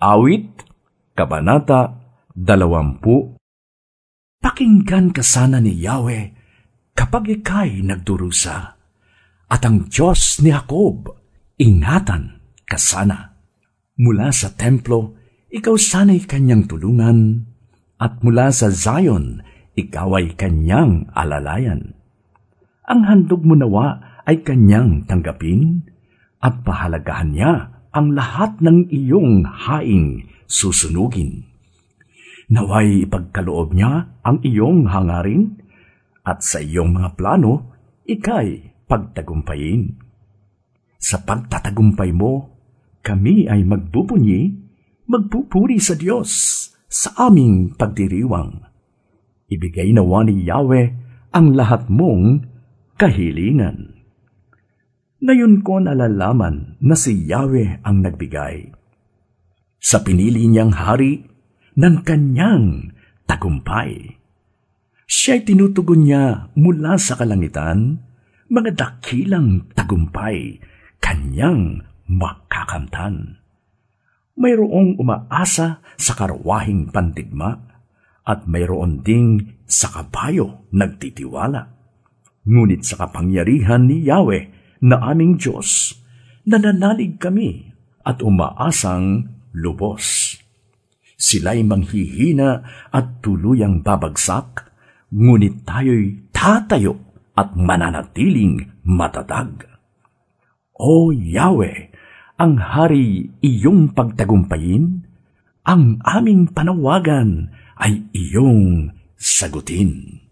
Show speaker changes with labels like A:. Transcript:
A: Awit, Kabanata 20 Pakinggan ka sana ni Yahweh kapag ikay nagdurusa, at ang Diyos ni Jacob, ingatan ka sana. Mula sa templo, ikaw sana'y kanyang tulungan, at mula sa Zion, ikaw ay kanyang alalayan. Ang handog mo nawa ay kanyang tanggapin, at pahalagahan niya ang lahat ng iyong haing susunugin. Naway ipagkaloob niya ang iyong hangarin at sa iyong mga plano, ikay pagtagumpayin. Sa pagtatagumpay mo, kami ay magbubunyi, magpupuri sa Diyos sa aming pagdiriwang. Ibigay nawa ni Yahweh ang lahat mong kahilingan. Ngayon ko nalalaman na si Yahweh ang nagbigay. Sa pinili niyang hari, ng kanyang tagumpay. Siya'y tinutugon niya mula sa kalangitan, mga dakilang tagumpay, kanyang makakamtan. Mayroong umaasa sa karwahing pandigma at mayroon ding sa kabayo nagtitiwala. Ngunit sa kapangyarihan ni Yahweh na aming Diyos, nananalig kami at umaasang lubos. Sila'y manghihina at tuluyang babagsak, ngunit tayo'y tatayo at mananatiling matatag. O Yahweh, ang hari iyong pagtagumpayin, ang aming panawagan ay iyong sagutin.